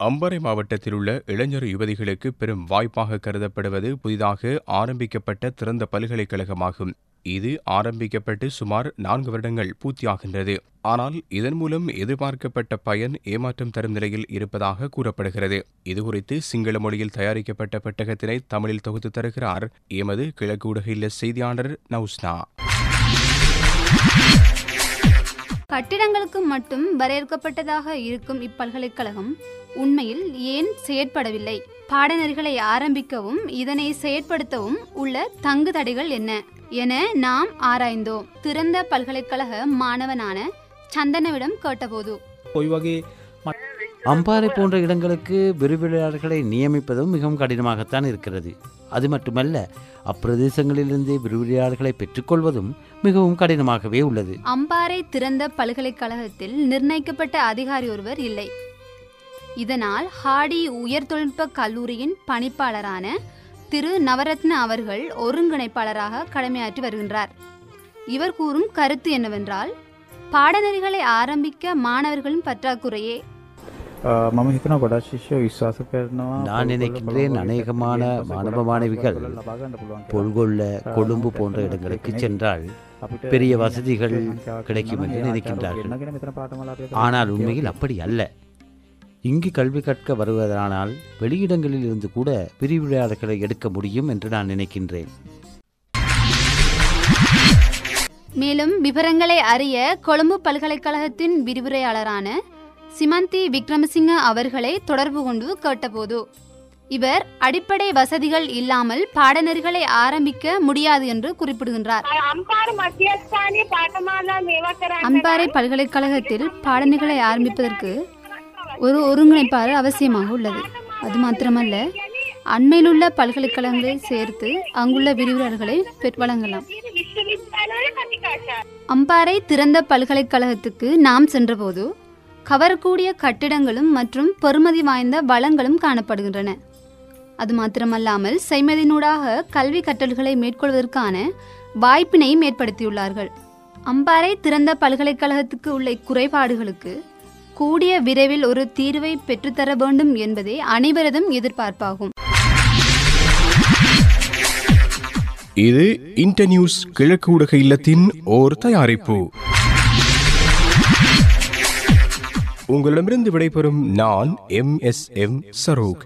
அம்பாறை மாவட்டத்தில் உள்ள இளைஞர் யுவதிகளுக்கு பெரும் வாய்ப்பாக கருதப்படுவது புதிதாக ஆரம்பிக்கப்பட்ட திறந்த பல்கலைக்கழகமாகும். இது ஆரம்பிக்கப்பட்டு சுமார் நான்கு வருடங்கள் பூர்த்தியாகின்றது. ஆனால் இதன் மூலம் எதிர்பார்க்கப்பட்ட பயன் ஏமாற்றம் தரும் நிலையில் இருப்பதாக கூறப்படுகிறது. இதுகுறித்து சிங்கள மொழியில் தயாரிக்கப்பட்ட பெட்டகத்தினை தமிழில் தொகுத்து தருகிறார் எமது கிழக்கு ஊடக செய்தியாளர் நவுஸ்னா கட்டிடங்களுக்கு மட்டும் வரையறுக்கப்பட்டதாக இருக்கும் இப்பல்கலைக்கழகம் உண்மையில் ஏன் செயற்படவில்லை? பாடநெறிகளை ஆரம்பிக்கவும் இதனை செயற்படுத்தவும் உள்ள தங்கு தடைகள் என்ன? என நாம் ஆராய்ந்தோம். திறந்த பல்கலைக்கழக மாணவனான சந்தனவிடம் கேட்டபோது அம்பாறை போன்ற இடங்களுக்கு விரிவுரையாளர்களை நியமிப்பதும் மிகவும் கடினமாகத்தான் இருக்கிறது. அது மட்டுமல்ல அப்பிரதேசங்களிலிருந்து விரிவுரையாளர்களை பெற்றுக்கொள்வதும் மிகவும் கடினமாகவே உள்ளது. அம்பாறை திறந்த பல்கலைக்கழகத்தில் நிர்ணயிக்கப்பட்ட அதிகாரி ஒருவர் இல்லை. இதனால் ஹாடி உயர் தொழில்நுட்ப கல்லூரியின் பணிப்பாளரான திரு. நவரத்ன அவர்கள் ஒருங்கிணைப்பாளராக கடமையாற்றி வருகின்றார். இவர் கூறும் கருத்து என்னவென்றால் பாடநெறிகளை ஆரம்பிக்க மாணவர்களின் பற்றாக்குறையே මම හිතන ගොඩක් ශිෂ්‍ය විශ්වාස කරනවා நான் நினைக்கின்றேன் அநேகமான மாணவ மாணவிகள் பொல்கொல்ல கொழும்பு போன்ற இடங்களுக்கு சென்றால் பெரிய வசதிகள் கிடைக்கும் என்று நினைக்கின்றார்கள் ஆனால் உண்மையில் அப்படி அல்ல இங்கு கல்வி கற்க வருவதானால் வெளியிடங்களில் இருந்து கூட விரிவுரையாளர்களை எடுக்க முடியும் என்று நான் நினைக்கின்றேன் மேலும் விவரங்களை அறிய கொழும்பு பல்கலைக்கழகத்தின் விரிவுரையாளரான சிமந்தி விக்ரமசிங்க அவர்களை தொடர்பு கொண்டு கேட்டபோது இவர் அடிப்படை வசதிகள் இல்லாமல் பாடநெறிகளை ஆரம்பிக்க முடியாது என்று குறிப்பிடுகின்றார். அம்பாறை பல்கலைக்கழகத்தில் பாடநெறிகளை ஆரம்பிப்பதற்கு ஒரு ஒருங்கிணைப்பாளர் அவசியமாக உள்ளது. அது மாத்திரமல்ல அண்மையில் உள்ள பல்கலைக்கழகங்களை சேர்த்து அங்குள்ள விரிவுரைகளை வழங்கலாம். அம்பாறை திறந்த பல்கலைக்கழகத்துக்கு நாம் சென்றபோது கவரக்கூடிய கட்டிடங்களும் மற்றும் பெறுமதி வாய்ந்த வளங்களும் காணப்படுகின்றன. அது மாத்திரமல்லாமல் செய்மதினூடாக கல்வி கற்றல்களை மேற்கொள்வதற்கான வாய்ப்பினையும் ஏற்படுத்தியுள்ளார்கள். அம்பாறை திறந்த பல்கலைக்கழகத்துக்கு உள்ள குறைபாடுகளுக்கு கூடிய விரைவில் ஒரு தீர்வை பெற்றுத்தர வேண்டும் என்பதே அனைவரதும் எதிர்பார்ப்பாகும். இது இன்டர்நியூஸ் கிழக்கு ஊடக இல்லத்தின் ஓர் தயாரிப்பு. உங்களிடமிருந்து விடைபெறும் நான் எம் எஸ் எம் சரோக்.